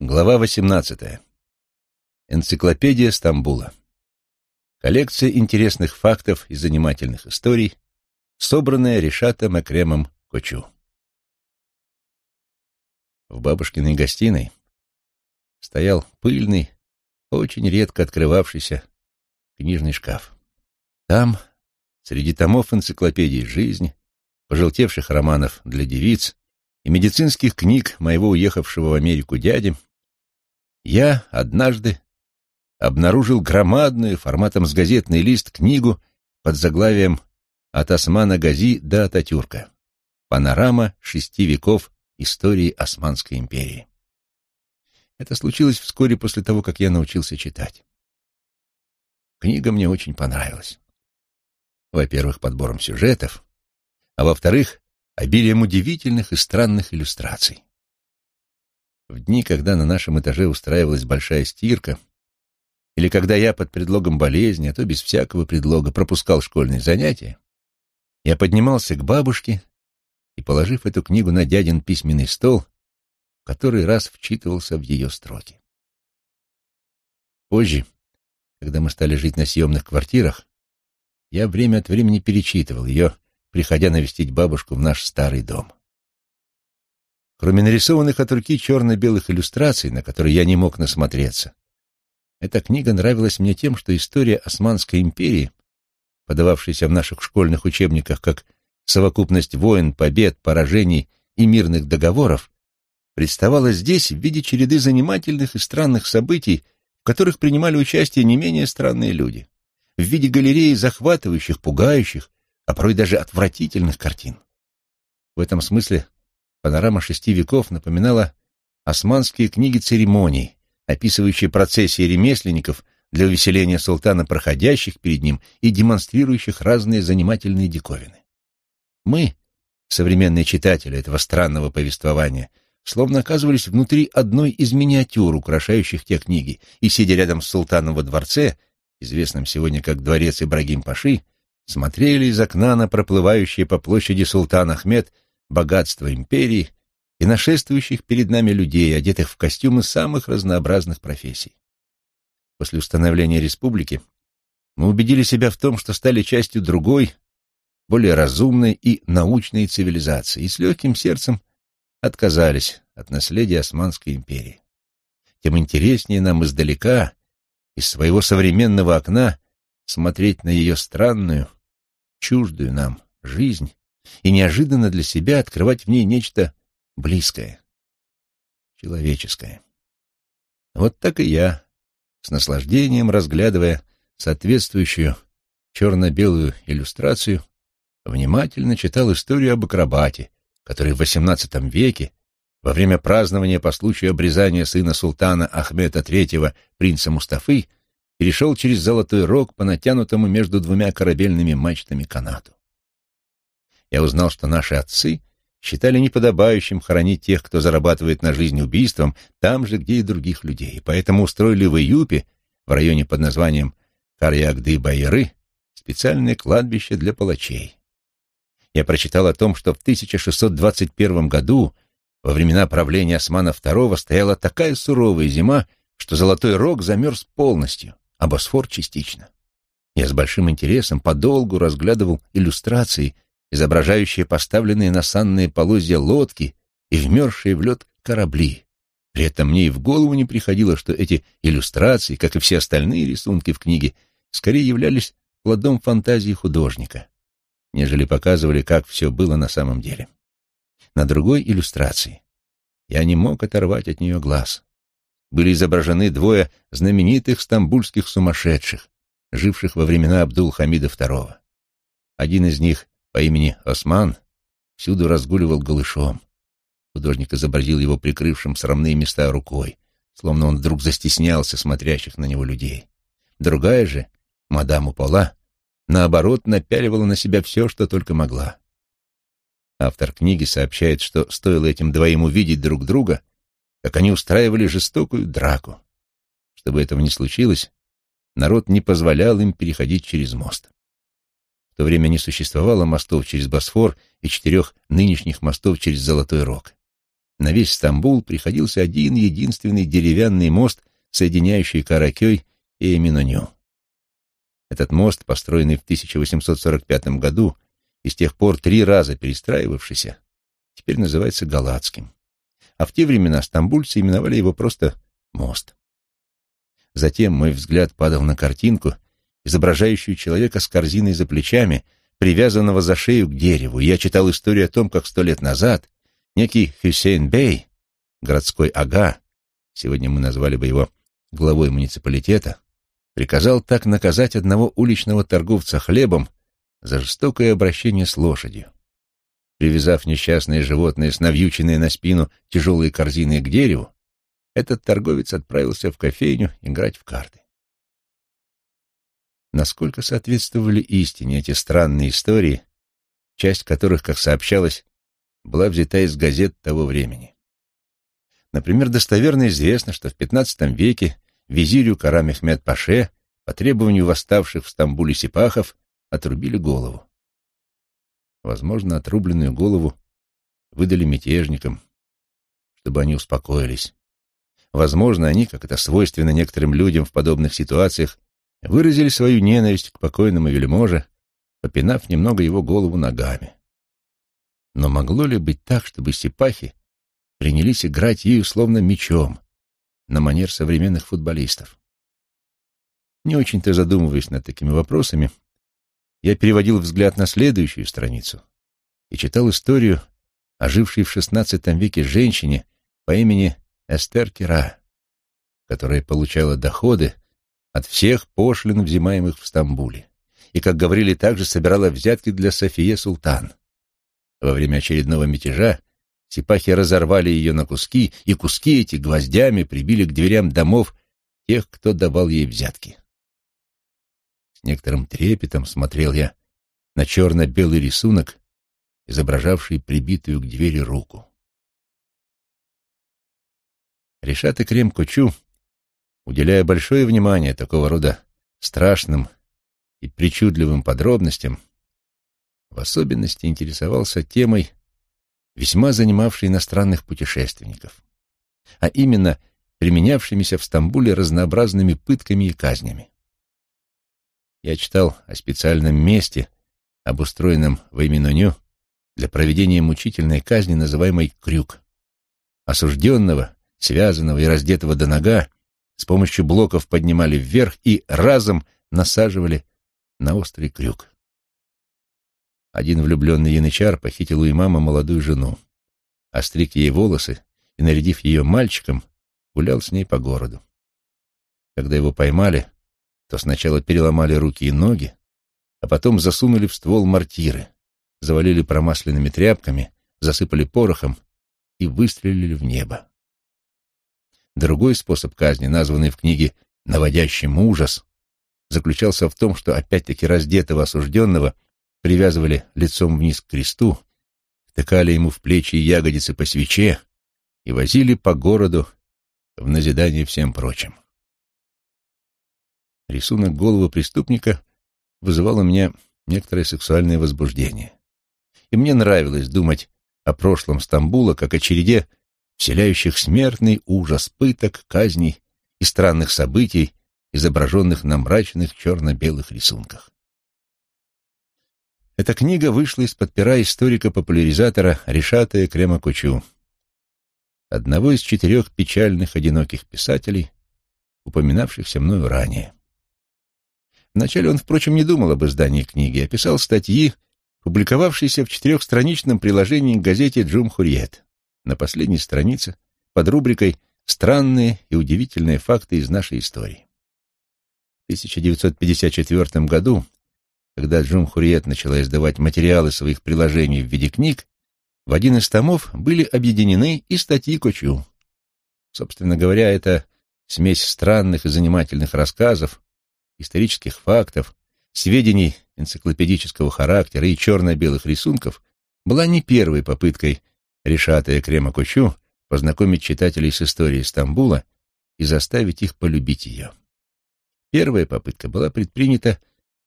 Глава 18. Энциклопедия Стамбула. Коллекция интересных фактов и занимательных историй, собранная Решатом Экремом Кочу. В бабушкиной гостиной стоял пыльный, очень редко открывавшийся книжный шкаф. Там, среди томов энциклопедии «Жизнь», пожелтевших романов для девиц и медицинских книг моего уехавшего в Америку дяди, я однажды обнаружил громадную, форматом с газетный лист, книгу под заглавием «От Османа Гази до Ататюрка. Панорама шести веков истории Османской империи». Это случилось вскоре после того, как я научился читать. Книга мне очень понравилась. Во-первых, подбором сюжетов, а во-вторых, обилием удивительных и странных иллюстраций. В дни, когда на нашем этаже устраивалась большая стирка, или когда я под предлогом болезни, а то без всякого предлога, пропускал школьные занятия, я поднимался к бабушке и, положив эту книгу на дядин письменный стол, в который раз вчитывался в ее строки. Позже, когда мы стали жить на съемных квартирах, я время от времени перечитывал ее, приходя навестить бабушку в наш старый дом. Кроме нарисованных от руки черно-белых иллюстраций, на которые я не мог насмотреться, эта книга нравилась мне тем, что история Османской империи, подававшаяся в наших школьных учебниках как совокупность войн, побед, поражений и мирных договоров, представала здесь в виде череды занимательных и странных событий, в которых принимали участие не менее странные люди, в виде галереи захватывающих, пугающих, а порой даже отвратительных картин. В этом смысле Панорама шести веков напоминала османские книги церемоний, описывающие процессии ремесленников для увеселения султана проходящих перед ним и демонстрирующих разные занимательные диковины. Мы, современные читатели этого странного повествования, словно оказывались внутри одной из миниатюр, украшающих те книги, и, сидя рядом с султаном во дворце, известном сегодня как дворец Ибрагим-Паши, смотрели из окна на проплывающие по площади султан Ахмед богатство империи и нашествующих перед нами людей, одетых в костюмы самых разнообразных профессий. После установления республики мы убедили себя в том, что стали частью другой, более разумной и научной цивилизации, и с легким сердцем отказались от наследия Османской империи. Тем интереснее нам издалека, из своего современного окна, смотреть на ее странную, чуждую нам жизнь и неожиданно для себя открывать в ней нечто близкое, человеческое. Вот так и я, с наслаждением разглядывая соответствующую черно-белую иллюстрацию, внимательно читал историю об акробате, который в XVIII веке, во время празднования по случаю обрезания сына султана Ахмета III, принца Мустафы, перешел через Золотой Рог по натянутому между двумя корабельными мачтами канату я узнал, что наши отцы считали неподобающим хоронить тех, кто зарабатывает на жизнь убийством, там же, где и других людей, поэтому устроили в Июпе, в районе под названием Карьягды-Байры, специальное кладбище для палачей. Я прочитал о том, что в 1621 году, во времена правления Османа II, стояла такая суровая зима, что Золотой Рог замерз полностью, а Босфор частично. Я с большим интересом подолгу разглядывал иллюстрации изображающие поставленные на санные полозья лодки и вмерзшие в лед корабли. При этом мне и в голову не приходило, что эти иллюстрации, как и все остальные рисунки в книге, скорее являлись плодом фантазии художника, нежели показывали, как все было на самом деле. На другой иллюстрации я не мог оторвать от нее глаз. Были изображены двое знаменитых стамбульских сумасшедших, живших во времена Абдул-Хамида II. Один из них по имени Осман всюду разгуливал голышом. Художник изобразил его прикрывшим срамные места рукой, словно он вдруг застеснялся смотрящих на него людей. Другая же, мадам Упола, наоборот, напяливала на себя все, что только могла. Автор книги сообщает, что стоило этим двоим увидеть друг друга, как они устраивали жестокую драку. Чтобы этого не случилось, народ не позволял им переходить через мост то время не существовало мостов через Босфор и четырех нынешних мостов через Золотой Рог. на весь Стамбул приходился один единственный деревянный мост, соединяющий Каракёй и Эминоню. Этот мост, построенный в 1845 году и с тех пор три раза перестраивавшийся, теперь называется Галатским. А в те времена стамбульцы именовали его просто «мост». Затем мой взгляд падал на картинку, изображающую человека с корзиной за плечами, привязанного за шею к дереву. Я читал историю о том, как сто лет назад некий Хюсейн Бей, городской ага, сегодня мы назвали бы его главой муниципалитета, приказал так наказать одного уличного торговца хлебом за жестокое обращение с лошадью. Привязав несчастное животное с навьюченной на спину тяжелой корзиной к дереву, этот торговец отправился в кофейню играть в карты. Насколько соответствовали истине эти странные истории, часть которых, как сообщалось, была взята из газет того времени. Например, достоверно известно, что в XV веке визирю Кара Мехмед Паше по требованию восставших в Стамбуле сипахов отрубили голову. Возможно, отрубленную голову выдали мятежникам, чтобы они успокоились. Возможно, они, как это свойственно некоторым людям в подобных ситуациях, выразили свою ненависть к покойному вельможе, попинав немного его голову ногами. Но могло ли быть так, чтобы сипахи принялись играть ею словно мечом, на манер современных футболистов? Не очень-то задумываясь над такими вопросами, я переводил взгляд на следующую страницу и читал историю о жившей в XVI веке женщине по имени Эстер Кира, которая получала доходы от всех пошлин, взимаемых в Стамбуле, и, как говорили, также собирала взятки для София Султан. Во время очередного мятежа сипахи разорвали ее на куски, и куски эти гвоздями прибили к дверям домов тех, кто давал ей взятки. С некоторым трепетом смотрел я на черно-белый рисунок, изображавший прибитую к двери руку. Решат и Крем Кучу, уделяя большое внимание такого рода страшным и причудливым подробностям, в особенности интересовался темой, весьма занимавшей иностранных путешественников, а именно применявшимися в Стамбуле разнообразными пытками и казнями. Я читал о специальном месте, обустроенном в Эминоню для проведения мучительной казни, называемой крюк. Осужденного, связанного и раздетого до нога, с помощью блоков поднимали вверх и разом насаживали на острый крюк. Один влюбленный янычар похитил у имама молодую жену, остриг ей волосы и, нарядив ее мальчиком, гулял с ней по городу. Когда его поймали, то сначала переломали руки и ноги, а потом засунули в ствол мортиры, завалили промасленными тряпками, засыпали порохом и выстрелили в небо. Другой способ казни, названный в книге «наводящим ужас», заключался в том, что опять-таки раздетого осужденного привязывали лицом вниз к кресту, втыкали ему в плечи ягодицы по свече и возили по городу в назидание всем прочим. Рисунок головы преступника вызывал у меня некоторое сексуальное возбуждение. И мне нравилось думать о прошлом Стамбула как о череде вселяющих смертный ужас пыток, казней и странных событий, изображенных на мрачных черно-белых рисунках. Эта книга вышла из-под пера историка-популяризатора Решатая Крема Кучу, одного из четырех печальных одиноких писателей, упоминавшихся мною ранее. Вначале он, впрочем, не думал об издании книги, а писал статьи, публиковавшиеся в четырехстраничном приложении к газете «Джум Хурьет» на последней странице под рубрикой «Странные и удивительные факты из нашей истории». В 1954 году, когда Джум Хурьет начала издавать материалы своих приложений в виде книг, в один из томов были объединены и статьи Кочу. Собственно говоря, это смесь странных и занимательных рассказов, исторических фактов, сведений энциклопедического характера и черно-белых рисунков была не первой попыткой Решата Крема Кучу познакомить читателей с историей Стамбула и заставить их полюбить ее. Первая попытка была предпринята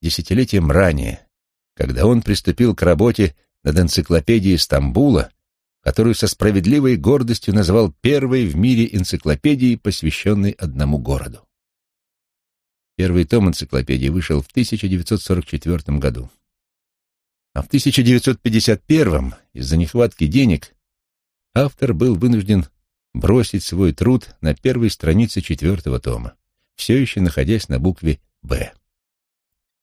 десятилетием ранее, когда он приступил к работе над энциклопедией Стамбула которую со справедливой гордостью назвал первой в мире энциклопедией, посвященной одному городу. Первый том энциклопедии вышел в 1944 году. А в 1951 из-за нехватки денег автор был вынужден бросить свой труд на первой странице четвертого тома, все еще находясь на букве «Б».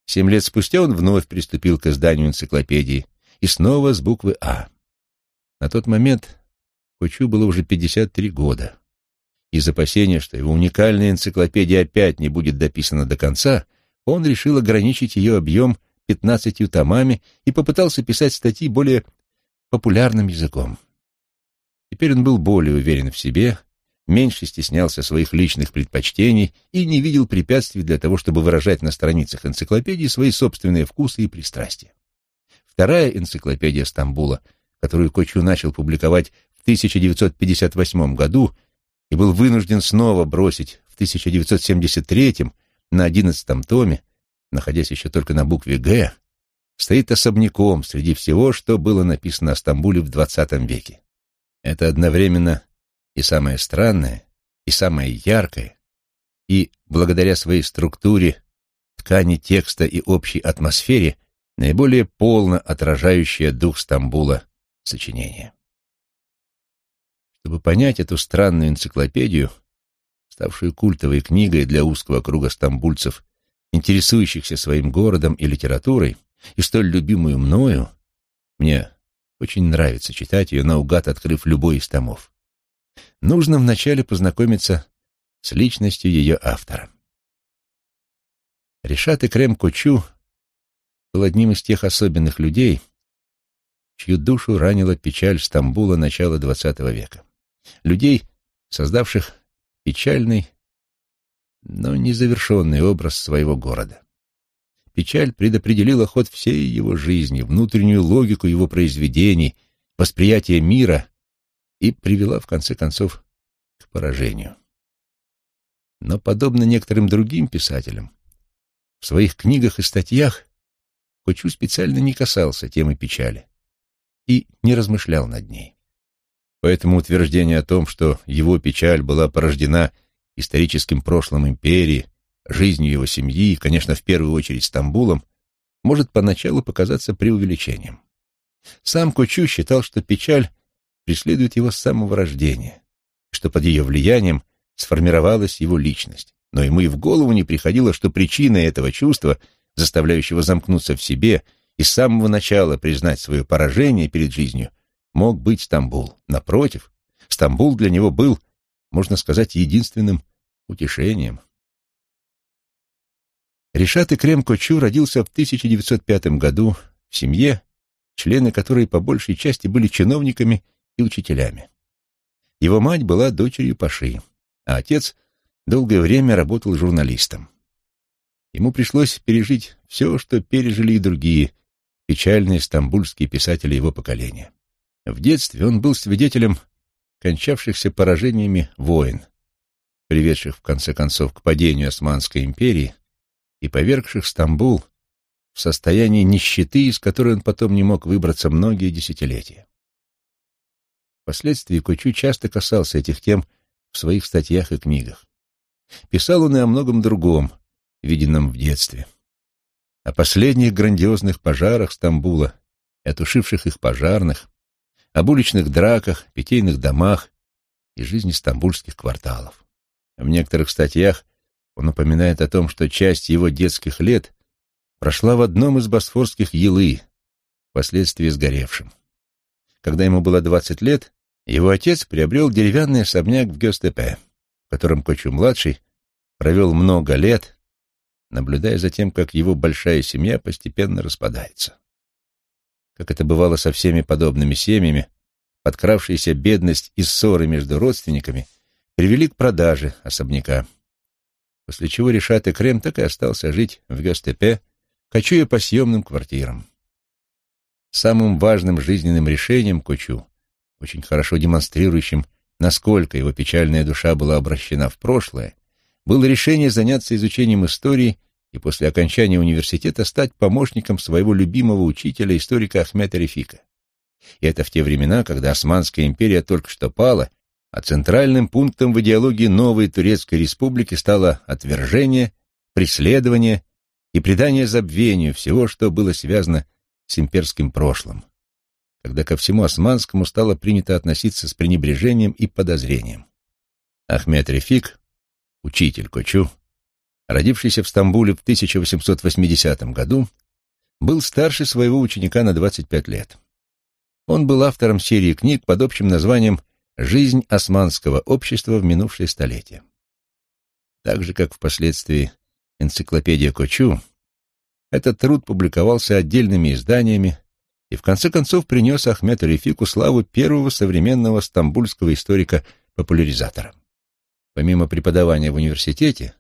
Семь лет спустя он вновь приступил к изданию энциклопедии, и снова с буквы «А». На тот момент Кучу было уже 53 года. Из опасения, что его уникальная энциклопедия опять не будет дописана до конца, он решил ограничить ее объем 15 томами и попытался писать статьи более популярным языком. Теперь он был более уверен в себе, меньше стеснялся своих личных предпочтений и не видел препятствий для того, чтобы выражать на страницах энциклопедии свои собственные вкусы и пристрастия. Вторая энциклопедия Стамбула, которую Кочу начал публиковать в 1958 году и был вынужден снова бросить в 1973 на одиннадцатом томе, находясь еще только на букве «Г», стоит особняком среди всего, что было написано о Стамбуле в XX веке. Это одновременно и самое странное, и самое яркое, и, благодаря своей структуре, ткани текста и общей атмосфере, наиболее полно отражающее дух Стамбула сочинение. Чтобы понять эту странную энциклопедию, ставшую культовой книгой для узкого круга стамбульцев, интересующихся своим городом и литературой, и столь любимую мною, мне очень нравится читать ее, наугад открыв любой из томов. Нужно вначале познакомиться с личностью ее автора. Решат Крем Кучу был одним из тех особенных людей, чью душу ранила печаль Стамбула начала XX века. Людей, создавших печальный, но незавершенный образ своего города. Печаль предопределила ход всей его жизни, внутреннюю логику его произведений, восприятие мира и привела, в конце концов, к поражению. Но, подобно некоторым другим писателям, в своих книгах и статьях Кочу специально не касался темы печали и не размышлял над ней. Поэтому утверждение о том, что его печаль была порождена историческим прошлым империи, жизнью его семьи и, конечно, в первую очередь Стамбулом, может поначалу показаться преувеличением. Сам Кучу считал, что печаль преследует его с самого рождения, что под ее влиянием сформировалась его личность. Но ему и в голову не приходило, что причиной этого чувства, заставляющего замкнуться в себе и с самого начала признать свое поражение перед жизнью, мог быть Стамбул. Напротив, Стамбул для него был, можно сказать, единственным утешением. Решат Икрем Кочу родился в 1905 году в семье, члены которой по большей части были чиновниками и учителями. Его мать была дочерью Паши, а отец долгое время работал журналистом. Ему пришлось пережить все, что пережили и другие печальные стамбульские писатели его поколения. В детстве он был свидетелем кончавшихся поражениями войн, приведших в конце концов к падению Османской империи и повергших Стамбул в состояние нищеты, из которой он потом не мог выбраться многие десятилетия. Впоследствии Кучу часто касался этих тем в своих статьях и книгах. Писал он и о многом другом, виденном в детстве. О последних грандиозных пожарах Стамбула и отушивших их пожарных, об уличных драках, питейных домах и жизни стамбульских кварталов. В некоторых статьях он упоминает о том, что часть его детских лет прошла в одном из босфорских елы, впоследствии сгоревшим. Когда ему было 20 лет, его отец приобрел деревянный особняк в Гёстепе, в котором Кочу-младший провел много лет, наблюдая за тем, как его большая семья постепенно распадается. Как это бывало со всеми подобными семьями, подкравшаяся бедность и ссоры между родственниками привели к продаже особняка после чего Решат и Крем так и остался жить в Гёстепе, кочуя по съемным квартирам. Самым важным жизненным решением Кучу, очень хорошо демонстрирующим, насколько его печальная душа была обращена в прошлое, было решение заняться изучением истории и после окончания университета стать помощником своего любимого учителя, историка Ахмета Рефика. И это в те времена, когда Османская империя только что пала, а центральным пунктом в идеологии новой Турецкой республики стало отвержение, преследование и предание забвению всего, что было связано с имперским прошлым, когда ко всему османскому стало принято относиться с пренебрежением и подозрением. Ахмед Рефик, учитель Кочу, родившийся в Стамбуле в 1880 году, был старше своего ученика на 25 лет. Он был автором серии книг под общим названием «Жизнь османского общества в минувшее столетие». Так же, как впоследствии энциклопедия Кочу, этот труд публиковался отдельными изданиями и в конце концов принес Ахмету Рефику славу первого современного стамбульского историка-популяризатора. Помимо преподавания в университете,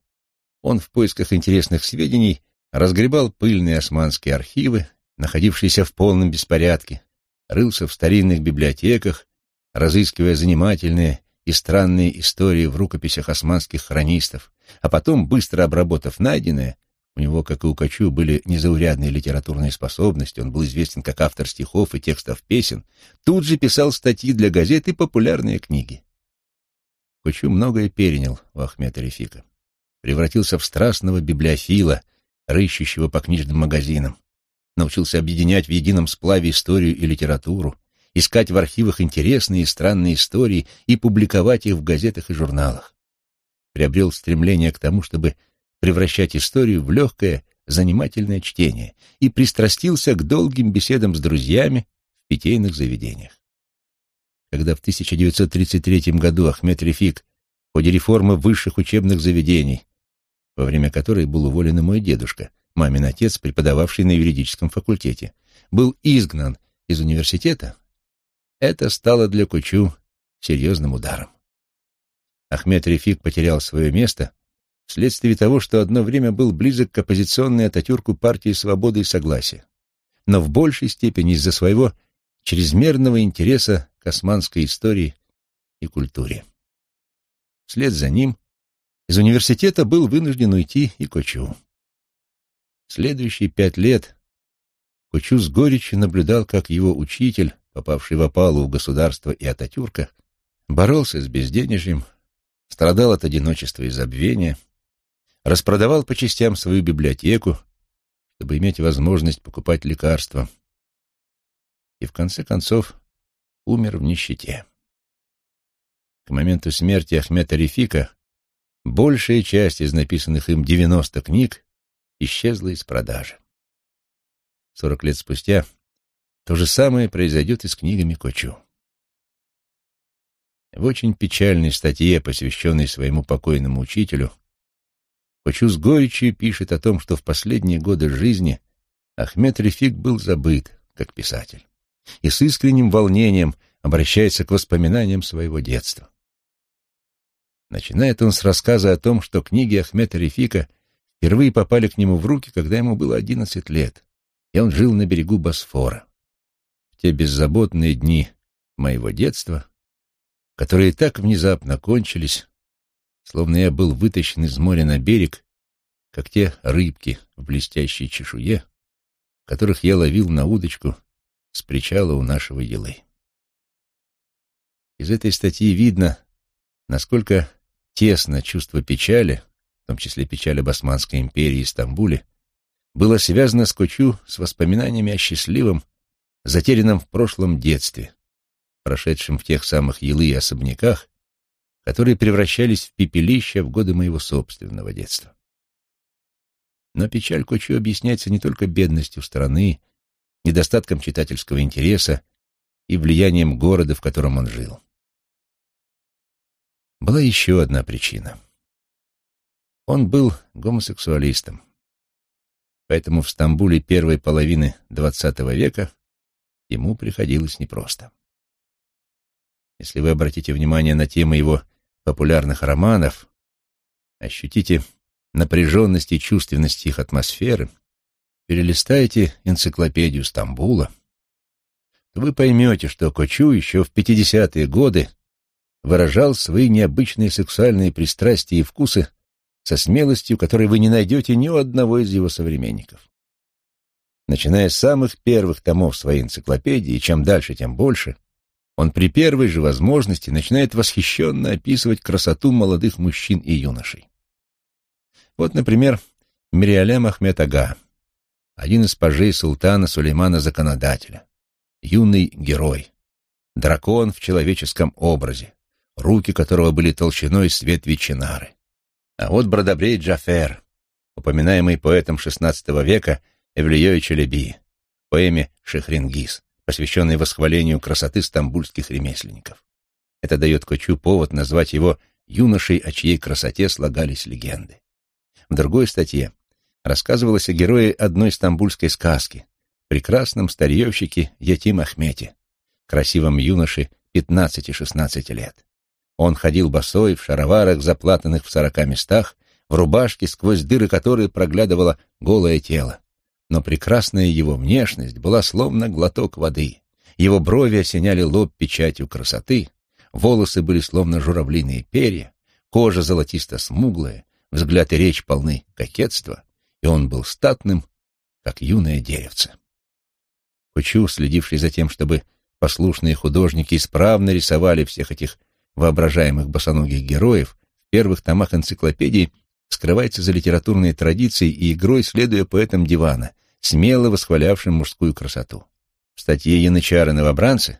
он в поисках интересных сведений разгребал пыльные османские архивы, находившиеся в полном беспорядке, рылся в старинных библиотеках, разыскивая занимательные и странные истории в рукописях османских хронистов, а потом, быстро обработав найденное, у него, как и у Качу, были незаурядные литературные способности, он был известен как автор стихов и текстов песен, тут же писал статьи для газет и популярные книги. Качу многое перенял у Ахмета Рефика. Превратился в страстного библиофила, рыщущего по книжным магазинам. Научился объединять в едином сплаве историю и литературу, искать в архивах интересные и странные истории и публиковать их в газетах и журналах. Приобрел стремление к тому, чтобы превращать историю в легкое, занимательное чтение и пристрастился к долгим беседам с друзьями в питейных заведениях. Когда в 1933 году Ахмед Рефик в ходе реформы высших учебных заведений, во время которой был уволен мой дедушка, мамин отец, преподававший на юридическом факультете, был изгнан из университета, это стало для Кучу серьезным ударом. Ахмед Рефик потерял свое место вследствие того, что одно время был близок к оппозиционной Ататюрку партии свободы и согласия, но в большей степени из-за своего чрезмерного интереса к османской истории и культуре. Вслед за ним из университета был вынужден уйти и Кочу. Следующие пять лет Кучу с горечью наблюдал, как его учитель, попавший в опалу у государства и Ататюрка, боролся с безденежьем, страдал от одиночества и забвения, распродавал по частям свою библиотеку, чтобы иметь возможность покупать лекарства, и в конце концов умер в нищете. К моменту смерти Ахмета Рефика большая часть из написанных им 90 книг исчезла из продажи. Сорок лет спустя то же самое произойдет и с книгами Кочу. В очень печальной статье, посвященной своему покойному учителю, Кочу с горечью пишет о том, что в последние годы жизни Ахмед Рефик был забыт как писатель и с искренним волнением обращается к воспоминаниям своего детства. Начинает он с рассказа о том, что книги Ахмета Рефика впервые попали к нему в руки, когда ему было одиннадцать лет, и он жил на берегу Босфора. Те беззаботные дни моего детства, которые так внезапно кончились, словно я был вытащен из моря на берег, как те рыбки в блестящей чешуе, которых я ловил на удочку с причала у нашего елы. Из этой статьи видно, насколько тесно чувство печали, в том числе печаль об империи и Стамбуле, было связано с Кочу с воспоминаниями о счастливом, затерянном в прошлом детстве, прошедшем в тех самых елы и особняках, которые превращались в пепелища в годы моего собственного детства. Но печаль Кочу объясняется не только бедностью страны, недостатком читательского интереса и влиянием города, в котором он жил. Была еще одна причина. Он был гомосексуалистом. Поэтому в Стамбуле первой половины XX века ему приходилось непросто. Если вы обратите внимание на темы его популярных романов, ощутите напряженность и чувственность их атмосферы, перелистаете энциклопедию Стамбула, то вы поймете, что Кочу еще в 50-е годы выражал свои необычные сексуальные пристрастия и вкусы со смелостью, которой вы не найдете ни у одного из его современников. Начиная с самых первых томов своей энциклопедии, и чем дальше, тем больше, он при первой же возможности начинает восхищенно описывать красоту молодых мужчин и юношей. Вот, например, Мириалем Ахмед Ага, один из пажей султана Сулеймана Законодателя, юный герой, дракон в человеческом образе, руки которого были толщиной с ветви. А вот Бродобрей Джафер, упоминаемый поэтом XVI века Эвлией Челеби, в поэме «Шехрингис», посвященной восхвалению красоты стамбульских ремесленников. Это дает Кочу повод назвать его юношей, о чьей красоте слагались легенды. В другой статье рассказывалось о герое одной стамбульской сказки, прекрасном старьевщике Ятим Ахмете, красивом юноше 15-16 лет. Он ходил босой, в шароварах, заплатанных в сорока местах, в рубашке, сквозь дыры которой проглядывало голое тело. Но прекрасная его внешность была словно глоток воды. Его брови осеняли лоб печатью красоты, волосы были словно журавлиные перья, кожа золотисто-смуглая, взгляд и речь полны кокетства, и он был статным, как юное деревце. Кучу, следивший за тем, чтобы послушные художники исправно рисовали всех этих воображаемых босоногих героев, в первых томах энциклопедии скрывается за литературной традицией и игрой, следуя поэтам дивана, смело восхвалявшим мужскую красоту. В статье «Янычары-новобранцы»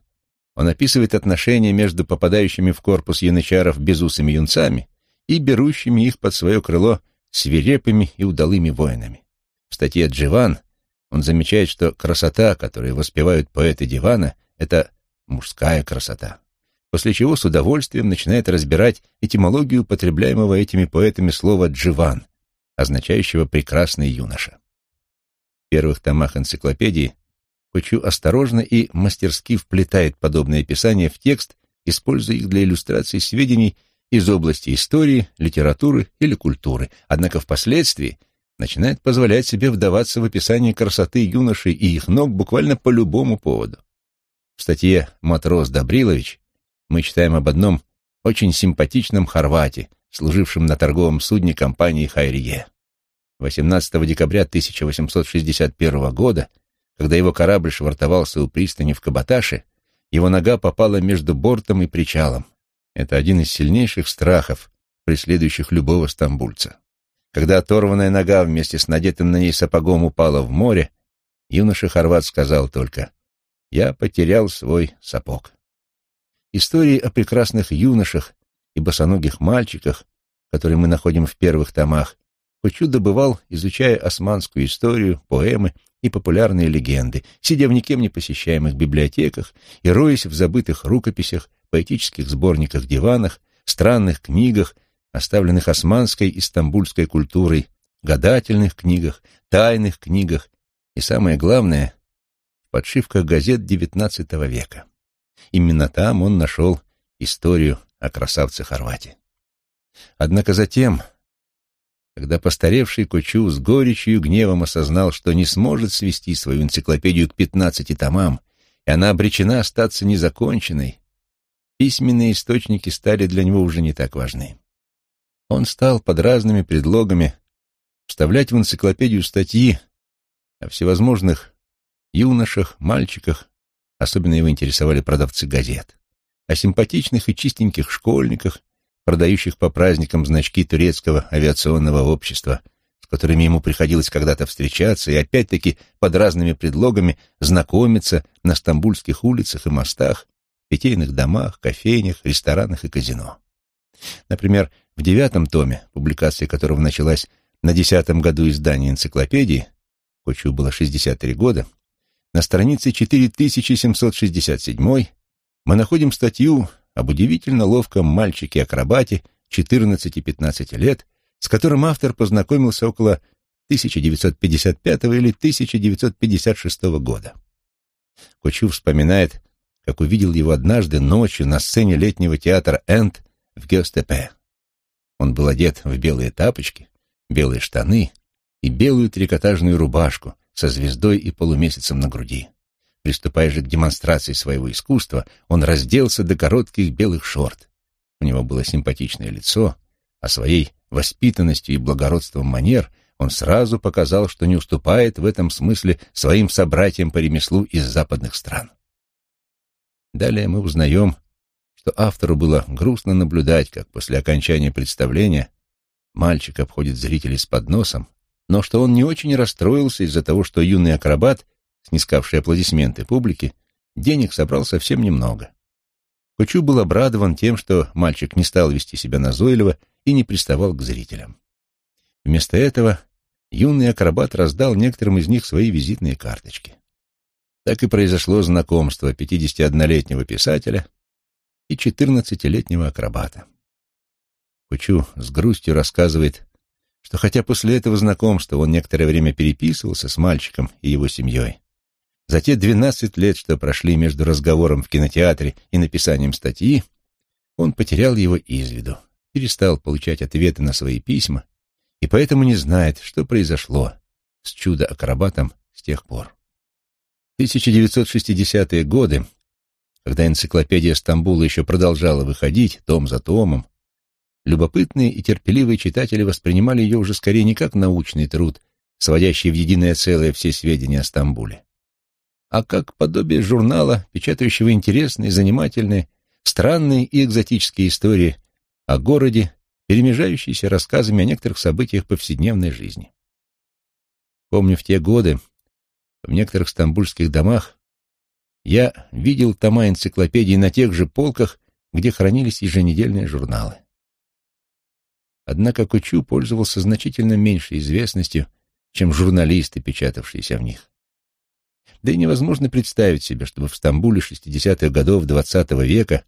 он описывает отношения между попадающими в корпус янычаров безусыми юнцами и берущими их под свое крыло свирепыми и удалыми воинами. В статье «Дживан» он замечает, что красота, которую воспевают поэты дивана, это мужская красота. После чего с удовольствием начинает разбирать этимологию употребляемого этими поэтами слова «дживан», означающего «прекрасный юноша». В первых томах энциклопедии Кучу осторожно и мастерски вплетает подобные описания в текст, используя их для иллюстрации сведений из области истории, литературы или культуры, однако впоследствии начинает позволять себе вдаваться в описание красоты юношей и их ног буквально по любому поводу. В статье «Матрос Добрилович» мы читаем об одном очень симпатичном хорвате, служившем на торговом судне компании «Хайрие». 18 декабря 1861 года, когда его корабль швартовался у пристани в Кабаташе, его нога попала между бортом и причалом. Это один из сильнейших страхов, преследующих любого стамбульца. Когда оторванная нога вместе с надетым на ней сапогом упала в море, юноша-хорват сказал только «Я потерял свой сапог». Истории о прекрасных юношах и босоногих мальчиках, которые мы находим в первых томах, Кучу добывал, изучая османскую историю, поэмы и популярные легенды, сидя в никем не посещаемых библиотеках и роясь в забытых рукописях, поэтических сборниках-диванах, странных книгах, оставленных османской и стамбульской культурой, гадательных книгах, тайных книгах и, самое главное, в подшивках газет XIX века. Именно там он нашел историю о красавце Хорватии. Однако затем, когда постаревший Кучу с горечью и гневом осознал, что не сможет свести свою энциклопедию к пятнадцати томам, и она обречена остаться незаконченной, письменные источники стали для него уже не так важны. Он стал под разными предлогами вставлять в энциклопедию статьи о всевозможных юношах, мальчиках, особенно его интересовали продавцы газет, о симпатичных и чистеньких школьниках, продающих по праздникам значки турецкого авиационного общества, с которыми ему приходилось когда-то встречаться и опять-таки под разными предлогами знакомиться на стамбульских улицах и мостах, питейных домах, кофейнях, ресторанах и казино. Например, в девятом томе, публикация которого началась на десятом году издания энциклопедии, Кочу было 63 года, на странице 4767 мы находим статью об удивительно ловком мальчике-акробате 14-15 лет, с которым автор познакомился около 1955 или 1956 года. Кочу вспоминает, как увидел его однажды ночью на сцене летнего театра «Энд» в Гёстепе. Он был одет в белые тапочки, белые штаны и белую трикотажную рубашку со звездой и полумесяцем на груди. Приступая же к демонстрации своего искусства, он разделся до коротких белых шорт. У него было симпатичное лицо, а своей воспитанностью и благородством манер он сразу показал, что не уступает в этом смысле своим собратьям по ремеслу из западных стран. Далее мы узнаем, что автору было грустно наблюдать, как после окончания представления мальчик обходит зрителей с подносом, но что он не очень расстроился из-за того, что юный акробат, снискавший аплодисменты публики, денег собрал совсем немного. Кучу был обрадован тем, что мальчик не стал вести себя назойливо и не приставал к зрителям. Вместо этого юный акробат раздал некоторым из них свои визитные карточки. Так и произошло знакомство 51-летнего писателя и 14-летнего акробата. Кучу с грустью рассказывает, что хотя после этого знакомства он некоторое время переписывался с мальчиком и его семьей, за те 12 лет, что прошли между разговором в кинотеатре и написанием статьи, он потерял его из виду, перестал получать ответы на свои письма и поэтому не знает, что произошло с чудо-акробатом с тех пор. 1960-е годы, когда энциклопедия Стамбула еще продолжала выходить том за томом, любопытные и терпеливые читатели воспринимали ее уже скорее не как научный труд, сводящий в единое целое все сведения о Стамбуле, а как подобие журнала, печатающего интересные, занимательные, странные и экзотические истории о городе, перемежающиеся рассказами о некоторых событиях повседневной жизни. Помню, в те годы в некоторых стамбульских домах я видел тома энциклопедии на тех же полках, где хранились еженедельные журналы. Однако Кучу пользовался значительно меньшей известностью, чем журналисты, печатавшиеся в них. Да и невозможно представить себе, чтобы в Стамбуле 60-х годов XX -го века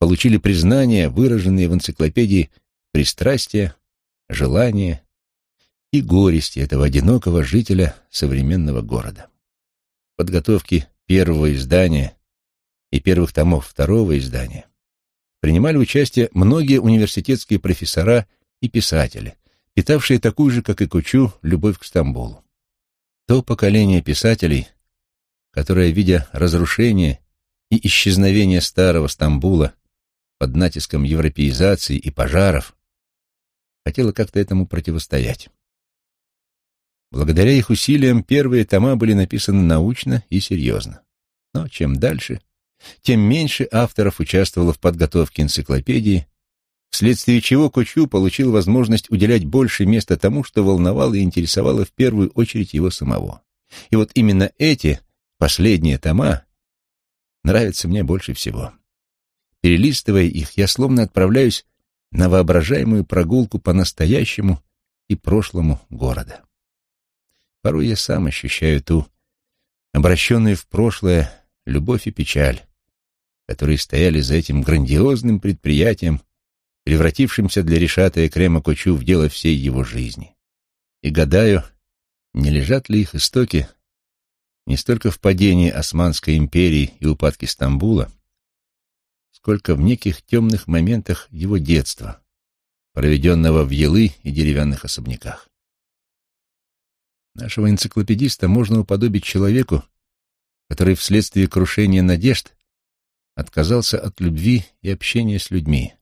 получили признание, выраженные в энциклопедии пристрастия, желания и горести этого одинокого жителя современного города. В подготовке первого издания и первых томов второго издания принимали участие многие университетские профессора и писатели, питавшие такую же, как и Кучу, любовь к Стамбулу. То поколение писателей, которое, видя разрушение и исчезновение старого Стамбула под натиском европеизации и пожаров, хотело как-то этому противостоять. Благодаря их усилиям первые тома были написаны научно и серьезно. Но чем дальше, тем меньше авторов участвовало в подготовке энциклопедии, вследствие чего Кучу получил возможность уделять больше места тому, что волновало и интересовало в первую очередь его самого. И вот именно эти, последние тома, нравятся мне больше всего. Перелистывая их, я словно отправляюсь на воображаемую прогулку по настоящему и прошлому города. Порой я сам ощущаю ту, обращенную в прошлое, любовь и печаль, которые стояли за этим грандиозным предприятием, превратившимся для Решата и Крема Кочу в дело всей его жизни. И гадаю, не лежат ли их истоки не столько в падении Османской империи и упадке Стамбула, сколько в неких темных моментах его детства, проведенного в елы и деревянных особняках. Нашего энциклопедиста можно уподобить человеку, который вследствие крушения надежд отказался от любви и общения с людьми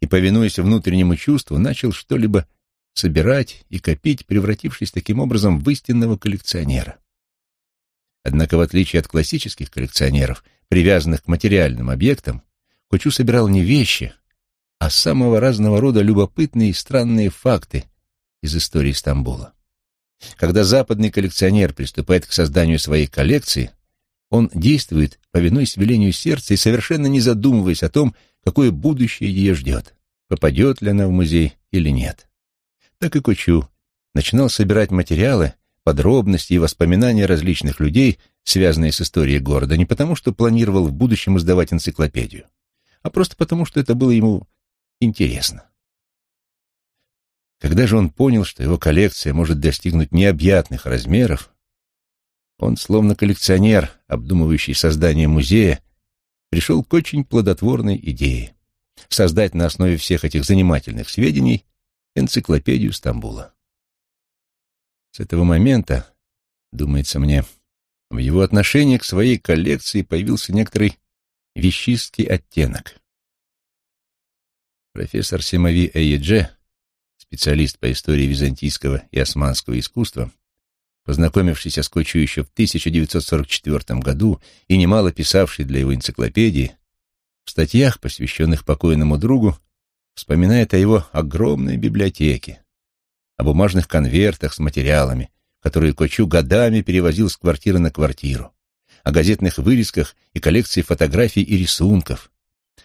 и, повинуясь внутреннему чувству, начал что-либо собирать и копить, превратившись таким образом в истинного коллекционера. Однако, в отличие от классических коллекционеров, привязанных к материальным объектам, Кучу собирал не вещи, а самого разного рода любопытные и странные факты из истории Стамбула. Когда западный коллекционер приступает к созданию своей коллекции, он действует, повинуясь велению сердца и совершенно не задумываясь о том, какое будущее ее ждет, попадет ли она в музей или нет. Так и Кучу начинал собирать материалы, подробности и воспоминания различных людей, связанные с историей города, не потому что планировал в будущем издавать энциклопедию, а просто потому, что это было ему интересно. Когда же он понял, что его коллекция может достигнуть необъятных размеров, он, словно коллекционер, обдумывающий создание музея, пришел к очень плодотворной идее — создать на основе всех этих занимательных сведений энциклопедию Стамбула. С этого момента, думается мне, в его отношении к своей коллекции появился некоторый вещистский оттенок. Профессор Симави Эйедже, специалист по истории византийского и османского искусства, познакомившийся с Кочу еще в 1944 году и немало писавший для его энциклопедии, в статьях, посвященных покойному другу, вспоминает о его огромной библиотеке, о бумажных конвертах с материалами, которые Кочу годами перевозил с квартиры на квартиру, о газетных вырезках и коллекции фотографий и рисунков,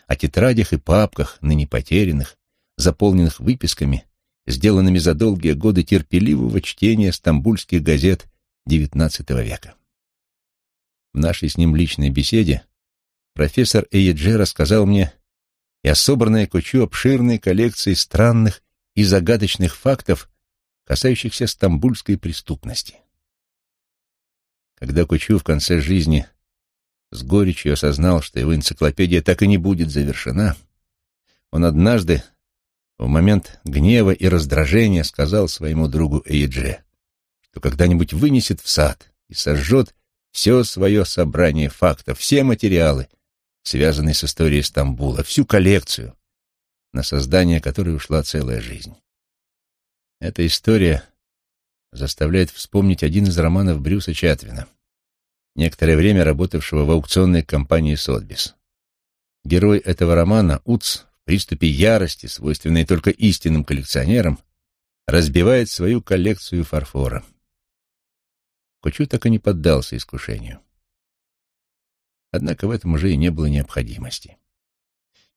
о тетрадях и папках, ныне потерянных, заполненных выписками, сделанными за долгие годы терпеливого чтения стамбульских газет XIX века. В нашей с ним личной беседе профессор Эйедже рассказал мне и о собранной Кочу обширной коллекции странных и загадочных фактов, касающихся стамбульской преступности. Когда Кучу в конце жизни с горечью осознал, что его энциклопедия так и не будет завершена, он однажды, в момент гнева и раздражения, сказал своему другу Эйдже, что когда-нибудь вынесет в сад и сожжет все свое собрание фактов, все материалы, связанные с историей Стамбула, всю коллекцию, на создание которой ушла целая жизнь. Эта история заставляет вспомнить один из романов Брюса Чатвина, некоторое время работавшего в аукционной компании «Сотбис». Герой этого романа, Уц, приступе ярости, свойственной только истинным коллекционерам, разбивает свою коллекцию фарфора. Кучу так и не поддался искушению. Однако в этом уже и не было необходимости.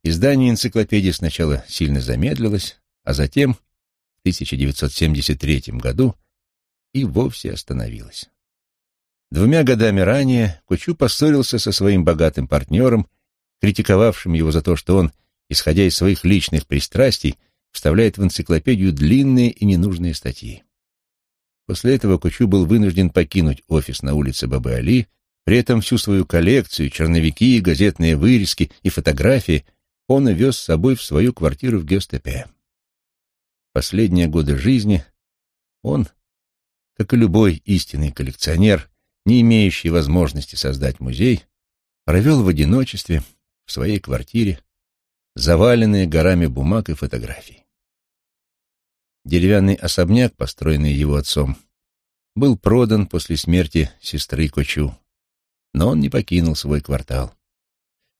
Издание энциклопедии сначала сильно замедлилось, а затем, в 1973 году, и вовсе остановилась. Двумя годами ранее Кучу поссорился со своим богатым партнером, критиковавшим его за то, что он, исходя из своих личных пристрастий, вставляет в энциклопедию длинные и ненужные статьи. После этого Кучу был вынужден покинуть офис на улице Бабы-Али, при этом всю свою коллекцию, черновики, газетные вырезки и фотографии он увез с собой в свою квартиру в Гестепе. Последние годы жизни он, как и любой истинный коллекционер, не имеющий возможности создать музей, провел в одиночестве в своей квартире, заваленные горами бумаг и фотографий. Деревянный особняк, построенный его отцом, был продан после смерти сестры Кочу, но он не покинул свой квартал.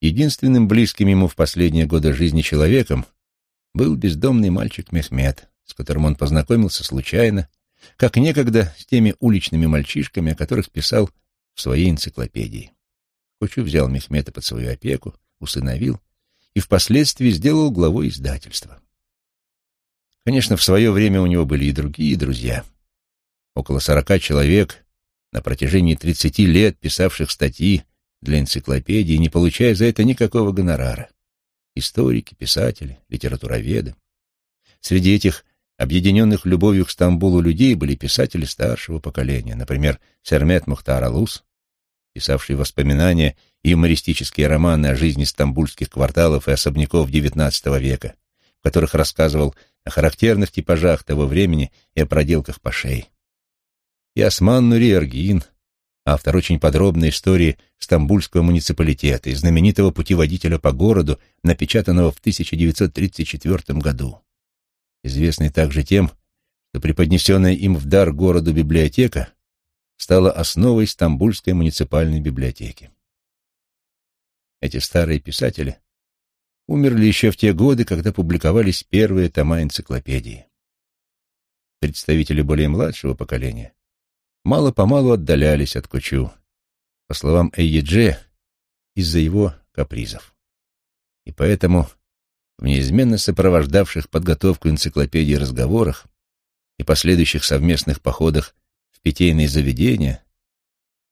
Единственным близким ему в последние годы жизни человеком был бездомный мальчик Мехмед, с которым он познакомился случайно, как некогда с теми уличными мальчишками, о которых писал в своей энциклопедии. Кучу взял Мехмета под свою опеку, усыновил и впоследствии сделал главой издательства. Конечно, в свое время у него были и другие друзья. Около сорока человек, на протяжении тридцати лет писавших статьи для энциклопедии, не получая за это никакого гонорара. Историки, писатели, литературоведы. Среди этих объединенных любовью к Стамбулу людей были писатели старшего поколения, например, Сермет Мухтар Алус, писавший воспоминания и юмористические романы о жизни стамбульских кварталов и особняков XIX века, в которых рассказывал о характерных типажах того времени и о проделках пашей. И Осман Нури Аргин, автор очень подробной истории стамбульского муниципалитета и знаменитого путеводителя по городу, напечатанного в 1934 году известный также тем, что преподнесенная им в дар городу библиотека стала основой Стамбульской муниципальной библиотеки. Эти старые писатели умерли еще в те годы, когда публиковались первые тома энциклопедии. Представители более младшего поколения мало-помалу отдалялись от Кучу, по словам Эйедже, из-за его капризов. И поэтому в неизменно сопровождавших подготовку энциклопедии разговорах и последующих совместных походах питейные заведения,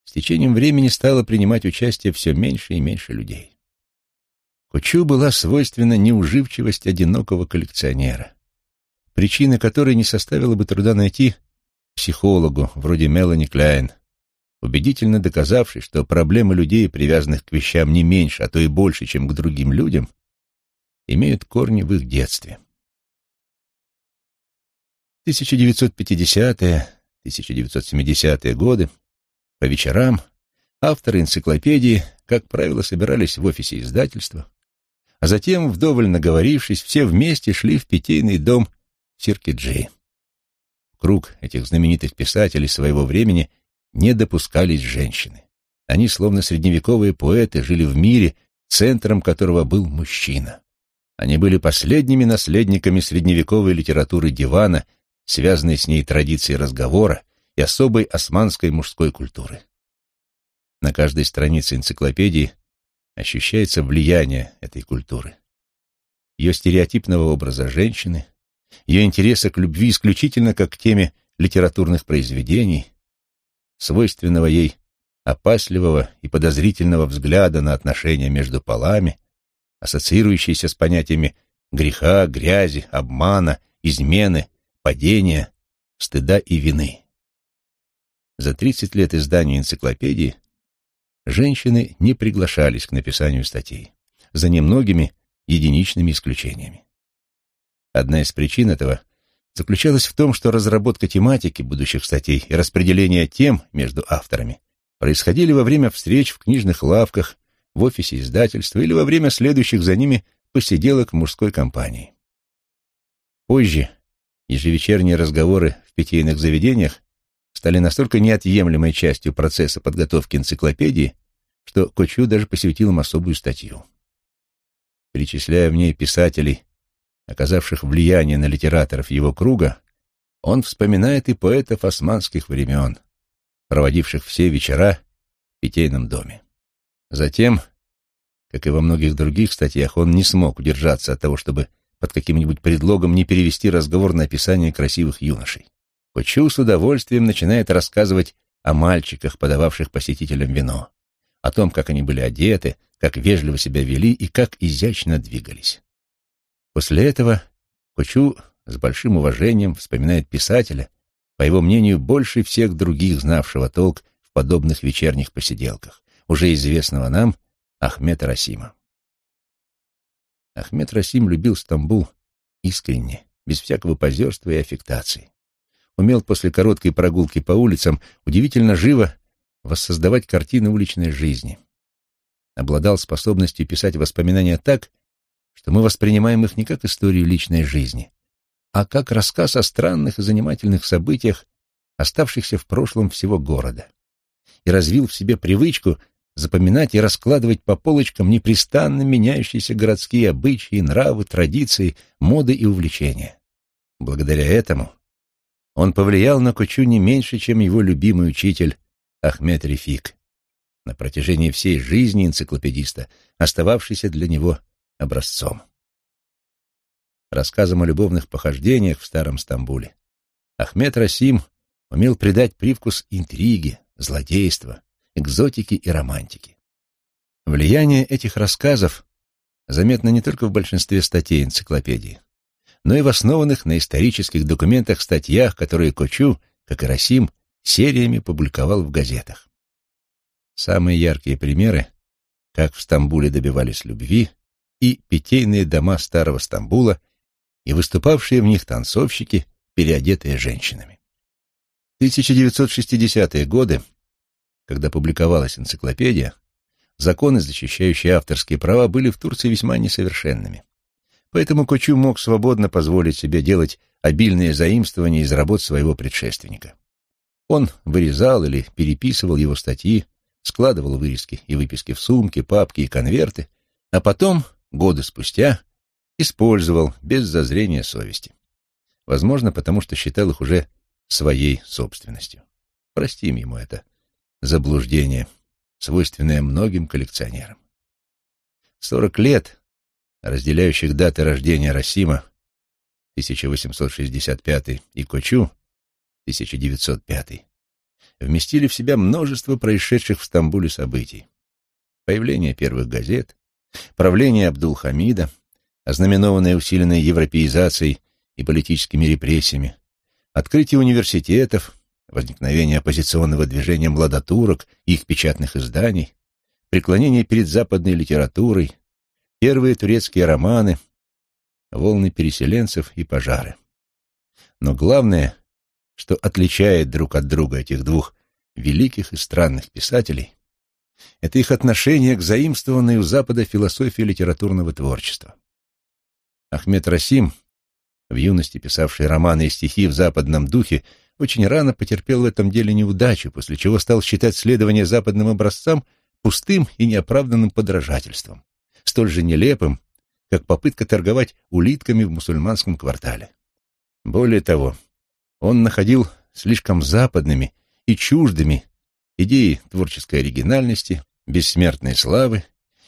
с течением времени стало принимать участие все меньше и меньше людей. Кучу была свойственна неуживчивость одинокого коллекционера, причина которой не составила бы труда найти психологу вроде Мелани Кляйн, убедительно доказавшей, что проблемы людей, привязанных к вещам не меньше, а то и больше, чем к другим людям, имеют корни в их детстве. 1950-е, 1970-е годы по вечерам авторы энциклопедии, как правило, собирались в офисе издательства, а затем, вдоволь наговорившись, все вместе шли в питейный дом Сиркиджи. В круг этих знаменитых писателей своего времени не допускались женщины. Они, словно средневековые поэты, жили в мире, центром которого был мужчина. Они были последними наследниками средневековой литературы дивана, связанной с ней традицией разговора и особой османской мужской культуры. На каждой странице энциклопедии ощущается влияние этой культуры. Ее стереотипного образа женщины, ее интереса к любви исключительно как к теме литературных произведений, свойственного ей опасливого и подозрительного взгляда на отношения между полами, ассоциирующиеся с понятиями греха, грязи, обмана, измены, падения, стыда и вины. За 30 лет издания энциклопедии женщины не приглашались к написанию статей, за немногими единичными исключениями. Одна из причин этого заключалась в том, что разработка тематики будущих статей и распределение тем между авторами происходили во время встреч в книжных лавках, в офисе издательства или во время следующих за ними посиделок мужской компании. Позже ежевечерние разговоры в питейных заведениях стали настолько неотъемлемой частью процесса подготовки энциклопедии, что Кочу даже посвятил им особую статью. Перечисляя в ней писателей, оказавших влияние на литераторов его круга, он вспоминает и поэтов османских времен, проводивших все вечера в питейном доме. Затем, как и во многих других статьях, он не смог удержаться от того, чтобы под каким-нибудь предлогом не перевести разговор на описание красивых юношей. Кочу с удовольствием начинает рассказывать о мальчиках, подававших посетителям вино, о том, как они были одеты, как вежливо себя вели и как изящно двигались. После этого Кучу с большим уважением вспоминает писателя, по его мнению, больше всех других знавшего толк в подобных вечерних посиделках, уже известного нам Ахмед Расима. Ахмед Расим любил Стамбул искренне, без всякого позерства и аффектации умел после короткой прогулки по улицам удивительно живо воссоздавать картины уличной жизни. Обладал способностью писать воспоминания так, что мы воспринимаем их не как историю личной жизни, а как рассказ о странных и занимательных событиях, оставшихся в прошлом всего города. И развил в себе привычку запоминать и раскладывать по полочкам непрестанно меняющиеся городские обычаи, нравы, традиции, моды и увлечения. Благодаря этому он повлиял на Кучу не меньше, чем его любимый учитель Ахмед Рефик, на протяжении всей жизни энциклопедиста, остававшийся для него образцом. Рассказом о любовных похождениях в Старом Стамбуле Ахмед Расим умел придать привкус интриги, злодейства, экзотики и романтики. Влияние этих рассказов заметно не только в большинстве статей энциклопедии, но и в основанных на исторических документах статьях, которые Кочу, как и Расим, сериями публиковал в газетах. Самые яркие примеры, как в Стамбуле добивались любви, и питейные дома старого Стамбула, и выступавшие в них танцовщики, переодетые женщинами. В 1960-е годы, когда публиковалась энциклопедия, законы, защищающие авторские права, были в Турции весьма несовершенными. Поэтому Кочу мог свободно позволить себе делать обильные заимствования из работ своего предшественника. Он вырезал или переписывал его статьи, складывал вырезки и выписки в сумки, папки и конверты, а потом, годы спустя, использовал без зазрения совести. Возможно, потому что считал их уже своей собственностью. Простим ему это заблуждение, свойственное многим коллекционерам. Сорок лет разделяющих даты рождения Расима 1865 и Кочу 1905, вместили в себя множество происшедших в Стамбуле событий. Появление первых газет, правление Абдул-Хамида, ознаменованное усиленной европеизацией и политическими репрессиями, открытие университетов, возникновение оппозиционного движения младотурок и их печатных изданий, преклонение перед западной литературой, Первые турецкие романы, волны переселенцев и пожары. Но главное, что отличает друг от друга этих двух великих и странных писателей, это их отношение к заимствованной у Запада философии литературного творчества. Ахмед Расим в юности писавший романы и стихи в западном духе, очень рано потерпел в этом деле неудачу, после чего стал считать следование западным образцам пустым и неоправданным подражательством, столь же нелепым, как попытка торговать улитками в мусульманском квартале. Более того, он находил слишком западными и чуждыми идеи творческой оригинальности, бессмертной славы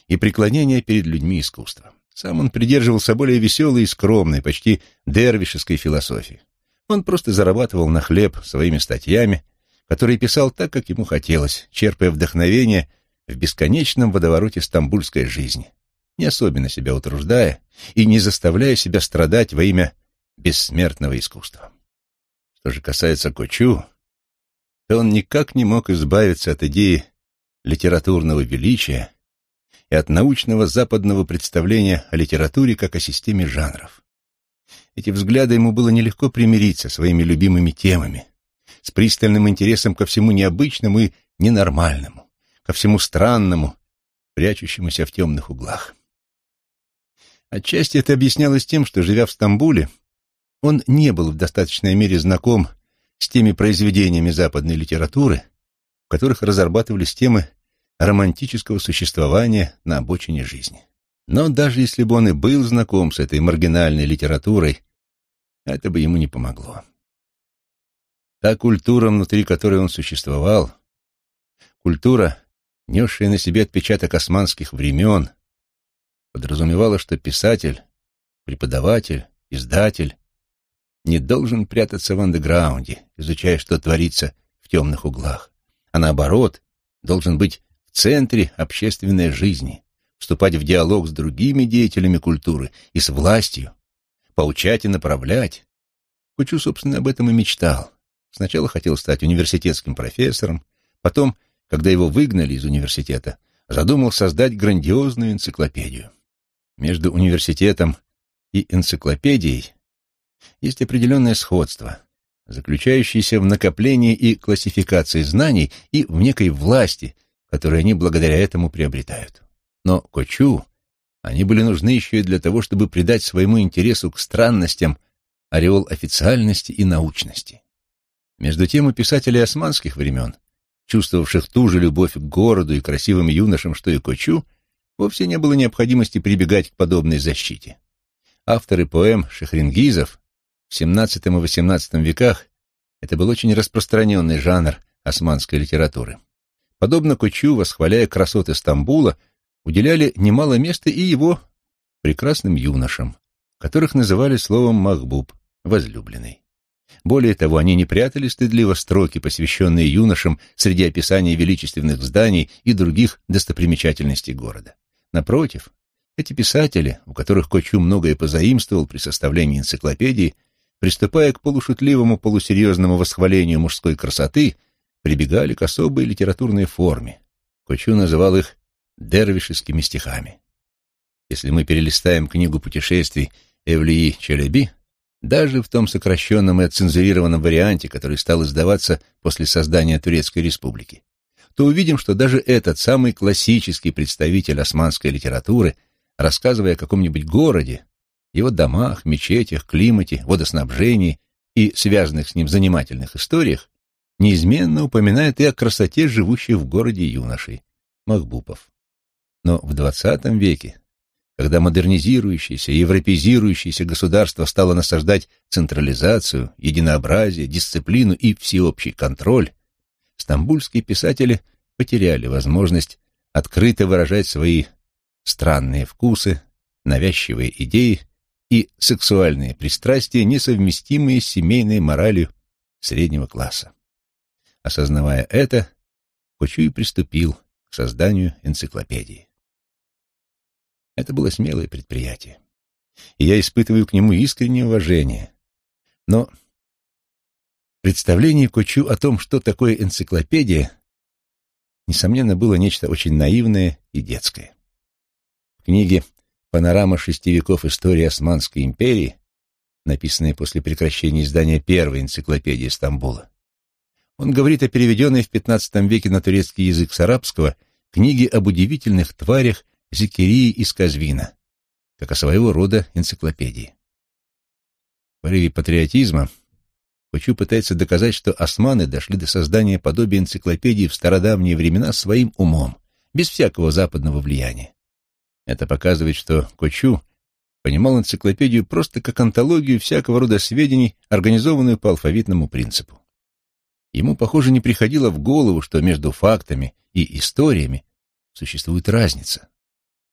и преклонения перед людьми искусства. Сам он придерживался более веселой и скромной, почти дервишеской философии. Он просто зарабатывал на хлеб своими статьями, которые писал так, как ему хотелось, черпая вдохновение в бесконечном водовороте стамбульской жизни, не особенно себя утруждая и не заставляя себя страдать во имя бессмертного искусства. Что же касается Кочу, то он никак не мог избавиться от идеи литературного величия и от научного западного представления о литературе как о системе жанров. Эти взгляды ему было нелегко примирить со своими любимыми темами, с пристальным интересом ко всему необычному и ненормальному, ко всему странному, прячущемуся в темных углах. Отчасти это объяснялось тем, что, живя в Стамбуле, он не был в достаточной мере знаком с теми произведениями западной литературы, в которых разрабатывались темы романтического существования на обочине жизни. Но даже если бы он и был знаком с этой маргинальной литературой, это бы ему не помогло. Та культура, внутри которой он существовал, культура, несшая на себе отпечаток османских времен, подразумевала, что писатель, преподаватель, издатель не должен прятаться в андеграунде, изучая, что творится в темных углах, а наоборот, должен быть центре общественной жизни, вступать в диалог с другими деятелями культуры и с властью, поучать и направлять. Кучу, собственно, об этом и мечтал. Сначала хотел стать университетским профессором, потом, когда его выгнали из университета, задумал создать грандиозную энциклопедию. Между университетом и энциклопедией есть определенное сходство, заключающееся в накоплении и классификации знаний и в некой власти, которые они благодаря этому приобретают. Но Кочу они были нужны еще и для того, чтобы придать своему интересу к странностям ореол официальности и научности. Между тем у писателей османских времен, чувствовавших ту же любовь к городу и красивым юношам, что и Кочу, вовсе не было необходимости прибегать к подобной защите. Авторы поэм Шехрингизов в XVII и XVIII веках это был очень распространенный жанр османской литературы. Подобно Кучу, восхваляя красоты Стамбула, уделяли немало места и его прекрасным юношам, которых называли словом «махбуб» — «возлюбленный». Более того, они не прятали стыдливо строки, посвященные юношам среди описаний величественных зданий и других достопримечательностей города. Напротив, эти писатели, у которых Кочу многое позаимствовал при составлении энциклопедии, приступая к полушутливому полусерьезному восхвалению мужской красоты, прибегали к особой литературной форме. Кочу называл их дервишескими стихами. Если мы перелистаем книгу путешествий Эвлии Челеби, даже в том сокращенном и отцензурированном варианте, который стал издаваться после создания Турецкой Республики, то увидим, что даже этот самый классический представитель османской литературы, рассказывая о каком-нибудь городе, его домах, мечетях, климате, водоснабжении и связанных с ним занимательных историях, неизменно упоминает и о красоте живущих в городе юношей, махбупов. Но в XX веке, когда модернизирующееся и европезирующееся государство стало насаждать централизацию, единообразие, дисциплину и всеобщий контроль, стамбульские писатели потеряли возможность открыто выражать свои странные вкусы, навязчивые идеи и сексуальные пристрастия, несовместимые с семейной моралью среднего класса. Осознавая это, Кучуй приступил к созданию энциклопедии. Это было смелое предприятие, и я испытываю к нему искреннее уважение. Но представление Кучу о том, что такое энциклопедия, несомненно, было нечто очень наивное и детское. В книге «Панорама шести веков истории Османской империи», написанной после прекращения издания первой энциклопедии Стамбула, он говорит о переведенной в XV веке на турецкий язык с арабского книге об удивительных тварях Зикерии из Казвина, как о своего рода энциклопедии. порыве патриотизма Кучу пытается доказать, что османы дошли до создания подобия энциклопедии в стародавние времена своим умом, без всякого западного влияния. Это показывает, что Кочу понимал энциклопедию просто как антологию всякого рода сведений, организованную по алфавитному принципу. Ему, похоже, не приходило в голову, что между фактами и историями существует разница,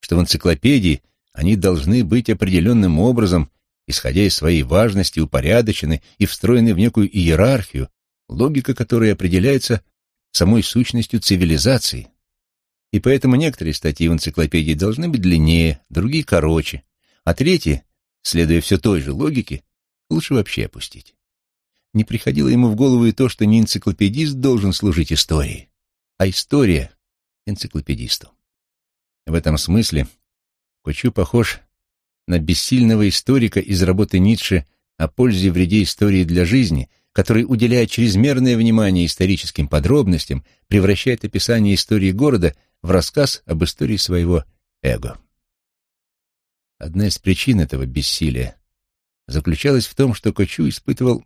что в энциклопедии они должны быть определенным образом, исходя из своей важности, упорядочены и встроены в некую иерархию, логика которой определяется самой сущностью цивилизации. И поэтому некоторые статьи в энциклопедии должны быть длиннее, другие короче, а третьи, следуя все той же логике, лучше вообще опустить. Не приходило ему в голову и то, что не энциклопедист должен служить истории, а история — энциклопедисту. В этом смысле Кочу похож на бессильного историка из работы Ницше о пользе и вреде истории для жизни, который, уделяя чрезмерное внимание историческим подробностям, превращает описание истории города в рассказ об истории своего эго. Одна из причин этого бессилия заключалась в том, что Кочу испытывал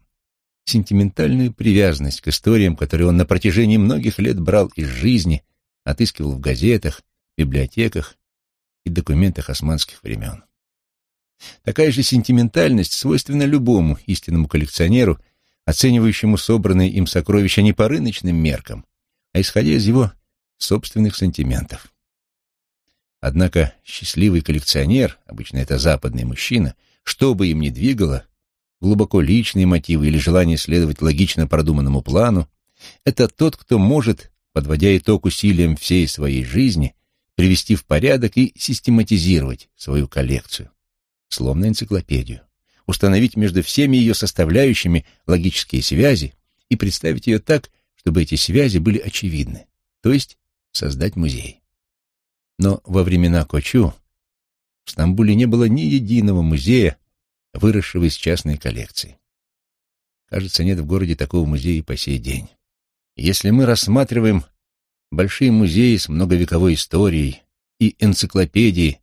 сентиментальную привязанность к историям, которые он на протяжении многих лет брал из жизни, отыскивал в газетах, библиотеках и документах османских времен. Такая же сентиментальность свойственна любому истинному коллекционеру, оценивающему собранные им сокровища не по рыночным меркам, а исходя из его собственных сантиментов. Однако счастливый коллекционер, обычно это западный мужчина, что бы им ни двигало, глубоко личные мотивы или желание следовать логично продуманному плану, это тот, кто может, подводя итог усилиям всей своей жизни, привести в порядок и систематизировать свою коллекцию, словно энциклопедию, установить между всеми ее составляющими логические связи и представить ее так, чтобы эти связи были очевидны, то есть создать музей. Но во времена Кочу в Стамбуле не было ни единого музея, выросшего из частной коллекции. Кажется, нет в городе такого музея и по сей день. Если мы рассматриваем большие музеи с многовековой историей и энциклопедии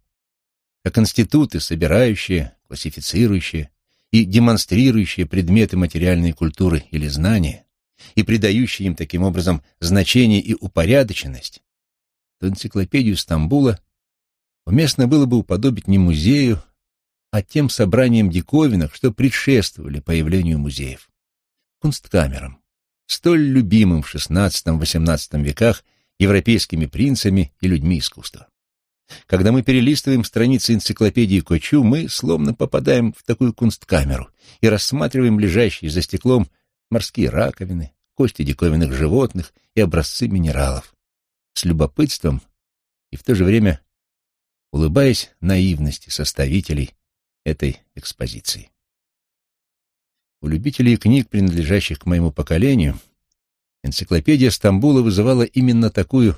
как институты, собирающие, классифицирующие и демонстрирующие предметы материальной культуры или знания, и придающие им таким образом значение и упорядоченность, то энциклопедию Стамбула уместно было бы уподобить не музею, а тем собранием диковинок, что предшествовали появлению музеев. Кунсткамерам, столь любимым в XVI-XVIII веках европейскими принцами и людьми искусства. Когда мы перелистываем страницы энциклопедии Кочу, мы словно попадаем в такую кунсткамеру и рассматриваем лежащие за стеклом морские раковины, кости диковинных животных и образцы минералов. С любопытством и в то же время улыбаясь наивности составителей этой экспозиции. У любителей книг, принадлежащих к моему поколению, энциклопедия Стамбула вызывала именно такую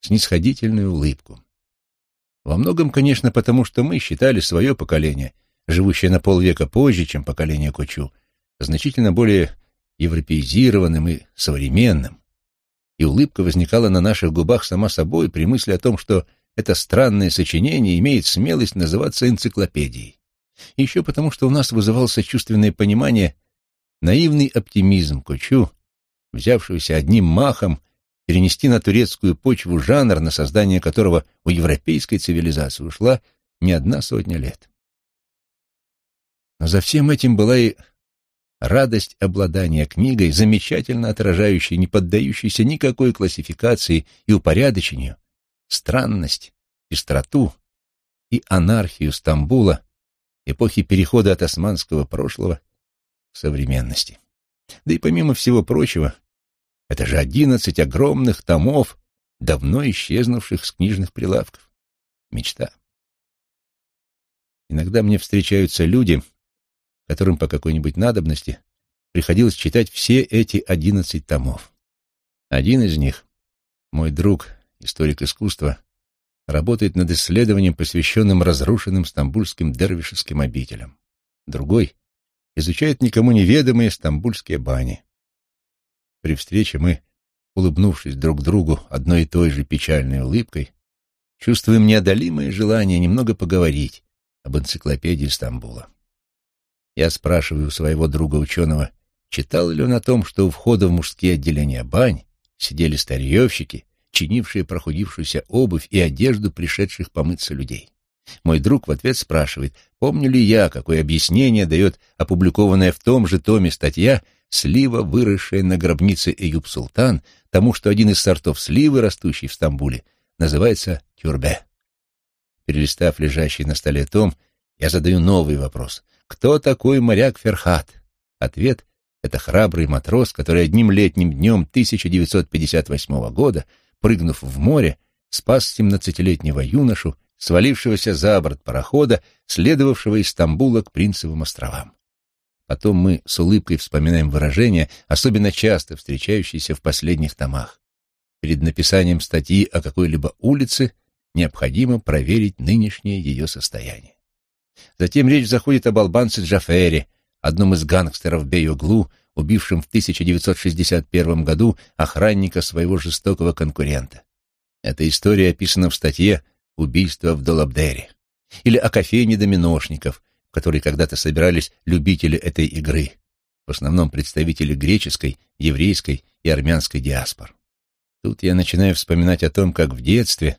снисходительную улыбку. Во многом, конечно, потому что мы считали свое поколение, живущее на полвека позже, чем поколение Кочу, значительно более европеизированным и современным. И улыбка возникала на наших губах сама собой при мысли о том, что это странное сочинение имеет смелость называться энциклопедией. Еще потому, что у нас вызывал сочувственное понимание наивный оптимизм Кучу, взявшегося одним махом перенести на турецкую почву жанр, на создание которого у европейской цивилизации ушла не одна сотня лет. Но за всем этим была и радость обладания книгой, замечательно отражающей, не поддающейся никакой классификации и упорядочению, странность, пестроту и анархию Стамбула эпохи перехода от османского прошлого к современности. Да и помимо всего прочего, это же одиннадцать огромных томов, давно исчезнувших с книжных прилавков. Мечта. Иногда мне встречаются люди, которым по какой-нибудь надобности приходилось читать все эти одиннадцать томов. Один из них, мой друг, историк искусства, работает над исследованием, посвященным разрушенным стамбульским дервишеским обителям. Другой изучает никому неведомые стамбульские бани. При встрече мы, улыбнувшись друг другу одной и той же печальной улыбкой, чувствуем неодолимое желание немного поговорить об энциклопедии Стамбула. Я спрашиваю своего друга-ученого, читал ли он о том, что у входа в мужские отделения бань сидели старьевщики, чинившие прохудившуюся обувь и одежду пришедших помыться людей. Мой друг в ответ спрашивает, помню ли я, какое объяснение дает опубликованная в том же томе статья «Слива, выросшая на гробнице Эюб Султан», тому, что один из сортов сливы, растущий в Стамбуле, называется тюрбе. Перелистав лежащий на столе том, я задаю новый вопрос. Кто такой моряк Ферхат? Ответ — это храбрый матрос, который одним летним днем 1958 года, прыгнув в море, спас семнадцатилетнего юношу, свалившегося за борт парохода, следовавшего из Стамбула к Принцевым островам. Потом мы с улыбкой вспоминаем выражения, особенно часто встречающиеся в последних томах. Перед написанием статьи о какой-либо улице необходимо проверить нынешнее ее состояние. Затем речь заходит об албанце Джафере, одном из гангстеров Бейоглу, убившем в 1961 году охранника своего жестокого конкурента. Эта история описана в статье «Убийство в Долабдере» или о кофейне доминошников, которой когда-то собирались любители этой игры, в основном представители греческой, еврейской и армянской диаспор. Тут я начинаю вспоминать о том, как в детстве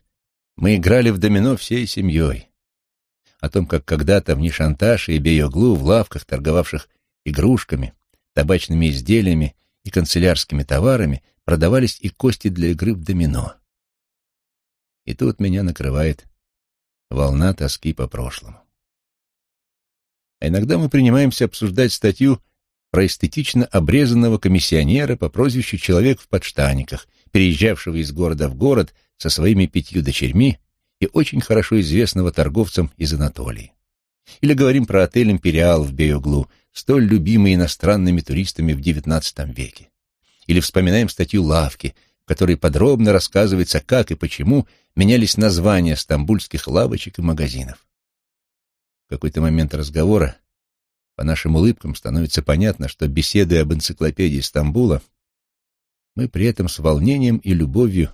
мы играли в домино всей семьей, о том, как когда-то в Нишанташе и Бейоглу в лавках, торговавших игрушками, табачными изделиями и канцелярскими товарами, продавались и кости для игры в домино. И тут меня накрывает волна тоски по прошлому. А иногда мы принимаемся обсуждать статью про эстетично обрезанного комиссионера по прозвищу «Человек в подштаниках», переезжавшего из города в город со своими пятью дочерьми и очень хорошо известного торговцам из Анатолии. Или говорим про отель «Империал» в Беоглу, столь любимый иностранными туристами в XIX веке. Или вспоминаем статью «Лавки», в которой подробно рассказывается, как и почему менялись названия стамбульских лавочек и магазинов. В какой-то момент разговора по нашим улыбкам становится понятно, что, беседуя об энциклопедии Стамбула, мы при этом с волнением и любовью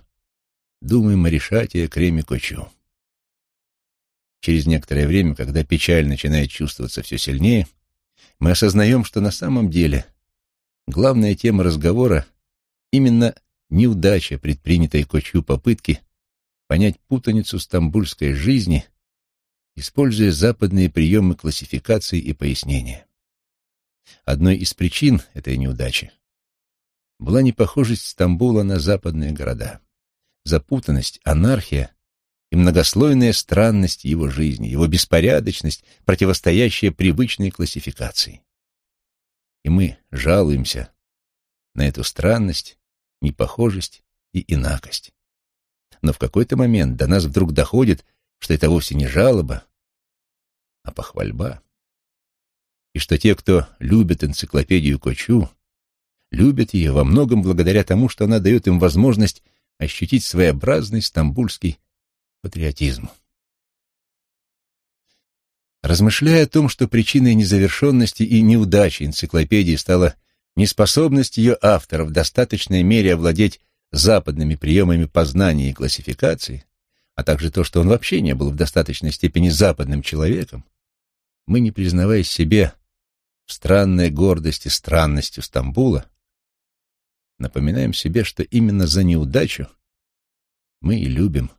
думаем о Решате Креме Кочу. Через некоторое время, когда печаль начинает чувствоваться все сильнее, мы осознаем, что на самом деле главная тема разговора именно неудача предпринятой Кочу попытки понять путаницу стамбульской жизни, используя западные приемы классификации и пояснения. Одной из причин этой неудачи была непохожесть Стамбула на западные города запутанность, анархия и многослойная странность его жизни, его беспорядочность, противостоящая привычной классификации. И мы жалуемся на эту странность, непохожесть и инакость. Но в какой-то момент до нас вдруг доходит, что это вовсе не жалоба, а похвальба. И что те, кто любит энциклопедию Кочу, любят ее во многом благодаря тому, что она дает им возможность ощутить своеобразный стамбульский патриотизм. Размышляя о том, что причиной незавершенности и неудачи энциклопедии стала неспособность ее автора в достаточной мере овладеть западными приемами познания и классификации, а также то, что он вообще не был в достаточной степени западным человеком, мы, не признаваясь себе в странной гордости странностью Стамбула, напоминаем себе, что именно за неудачу мы и любим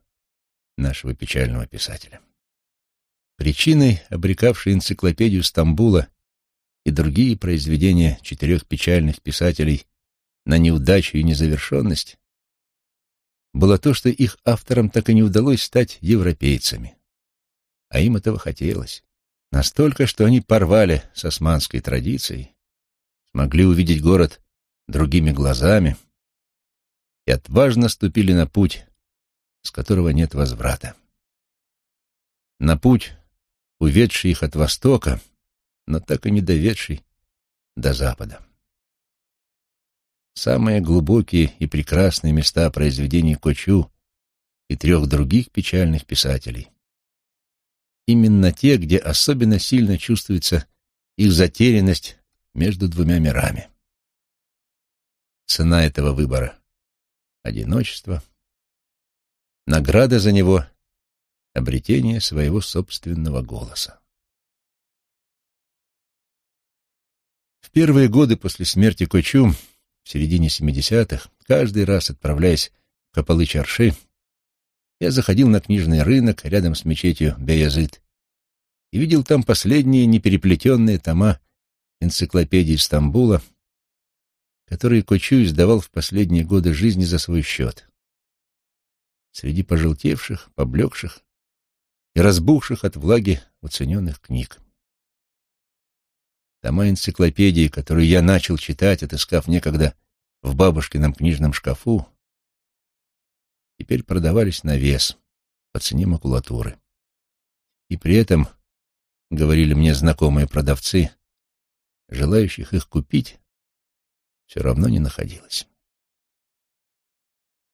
нашего печального писателя. Причиной, обрекавшей энциклопедию Стамбула и другие произведения четырех печальных писателей на неудачу и незавершенность, было то, что их авторам так и не удалось стать европейцами. А им этого хотелось. Настолько, что они порвали с османской традицией, смогли увидеть город другими глазами и отважно ступили на путь, с которого нет возврата. На путь, уведший их от востока, но так и не доведший до запада. Самые глубокие и прекрасные места произведений Кочу и трех других печальных писателей. Именно те, где особенно сильно чувствуется их затерянность между двумя мирами. Цена этого выбора — одиночество. Награда за него — обретение своего собственного голоса. первые годы после смерти Кочу, в середине 70-х, каждый раз отправляясь в Капалы-Чарши, я заходил на книжный рынок рядом с мечетью Беязыт и видел там последние непереплетенные тома энциклопедии Стамбула, которые Кочу издавал в последние годы жизни за свой счет. Среди пожелтевших, поблекших и разбухших от влаги уцененных книг. Тома энциклопедии, которую я начал читать, отыскав некогда в бабушкином книжном шкафу, теперь продавались на вес по цене макулатуры. И при этом, говорили мне знакомые продавцы, желающих их купить все равно не находилось.